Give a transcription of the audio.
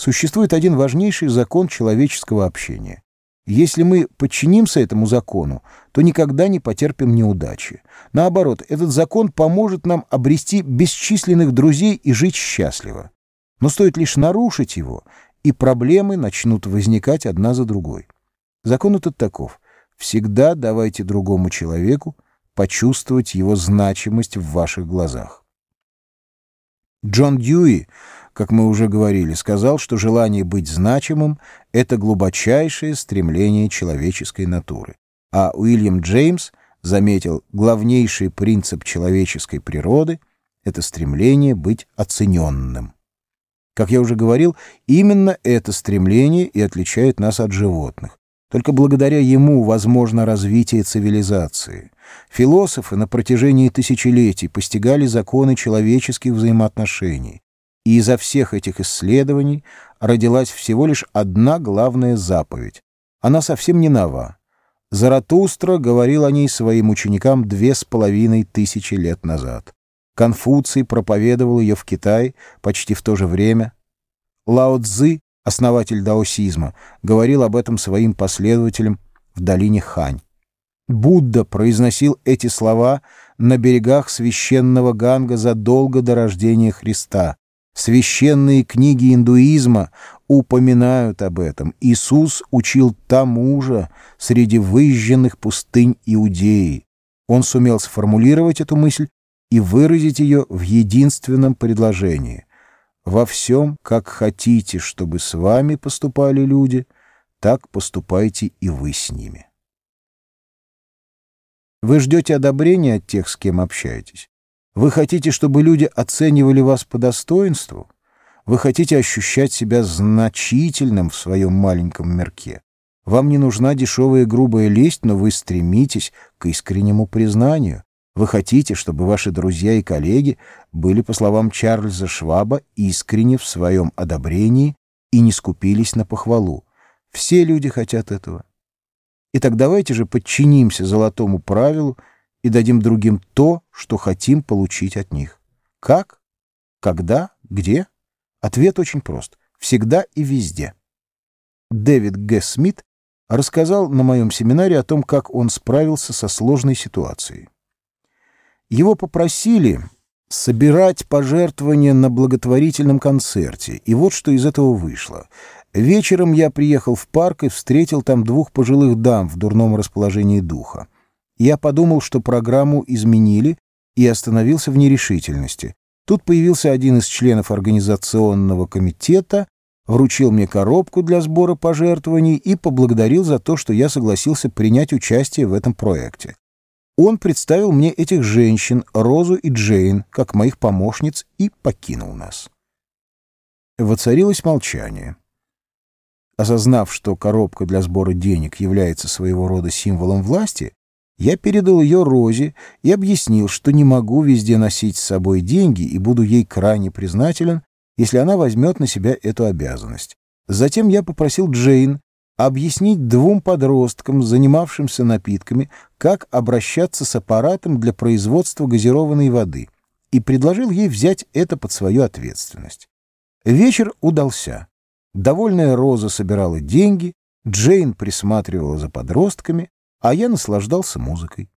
Существует один важнейший закон человеческого общения. Если мы подчинимся этому закону, то никогда не потерпим неудачи. Наоборот, этот закон поможет нам обрести бесчисленных друзей и жить счастливо. Но стоит лишь нарушить его, и проблемы начнут возникать одна за другой. Закон этот таков. Всегда давайте другому человеку почувствовать его значимость в ваших глазах. Джон Дьюи, как мы уже говорили, сказал, что желание быть значимым — это глубочайшее стремление человеческой натуры. А Уильям Джеймс заметил, главнейший принцип человеческой природы — это стремление быть оцененным. Как я уже говорил, именно это стремление и отличает нас от животных. Только благодаря ему возможно развитие цивилизации. Философы на протяжении тысячелетий постигали законы человеческих взаимоотношений. И изо всех этих исследований родилась всего лишь одна главная заповедь. Она совсем не нова. Заратустра говорил о ней своим ученикам две с половиной тысячи лет назад. Конфуций проповедовал ее в Китае почти в то же время. Лао Цзы основатель даосизма, говорил об этом своим последователям в долине Хань. Будда произносил эти слова на берегах священного Ганга задолго до рождения Христа. Священные книги индуизма упоминают об этом. Иисус учил тому же среди выжженных пустынь Иудеи. Он сумел сформулировать эту мысль и выразить ее в единственном предложении. Во всем, как хотите, чтобы с вами поступали люди, так поступайте и вы с ними. Вы ждете одобрения от тех, с кем общаетесь. Вы хотите, чтобы люди оценивали вас по достоинству. Вы хотите ощущать себя значительным в своем маленьком мирке. Вам не нужна дешевая грубая лесть, но вы стремитесь к искреннему признанию. Вы хотите, чтобы ваши друзья и коллеги были, по словам Чарльза Шваба, искренне в своем одобрении и не скупились на похвалу. Все люди хотят этого. Итак, давайте же подчинимся золотому правилу и дадим другим то, что хотим получить от них. Как? Когда? Где? Ответ очень прост. Всегда и везде. Дэвид Г. Смит рассказал на моем семинаре о том, как он справился со сложной ситуацией. Его попросили собирать пожертвования на благотворительном концерте, и вот что из этого вышло. Вечером я приехал в парк и встретил там двух пожилых дам в дурном расположении духа. Я подумал, что программу изменили, и остановился в нерешительности. Тут появился один из членов организационного комитета, вручил мне коробку для сбора пожертвований и поблагодарил за то, что я согласился принять участие в этом проекте. Он представил мне этих женщин, Розу и Джейн, как моих помощниц, и покинул нас. Воцарилось молчание. Осознав, что коробка для сбора денег является своего рода символом власти, я передал ее Розе и объяснил, что не могу везде носить с собой деньги и буду ей крайне признателен, если она возьмет на себя эту обязанность. Затем я попросил Джейн объяснить двум подросткам, занимавшимся напитками, как обращаться с аппаратом для производства газированной воды, и предложил ей взять это под свою ответственность. Вечер удался. Довольная Роза собирала деньги, Джейн присматривала за подростками, а я наслаждался музыкой.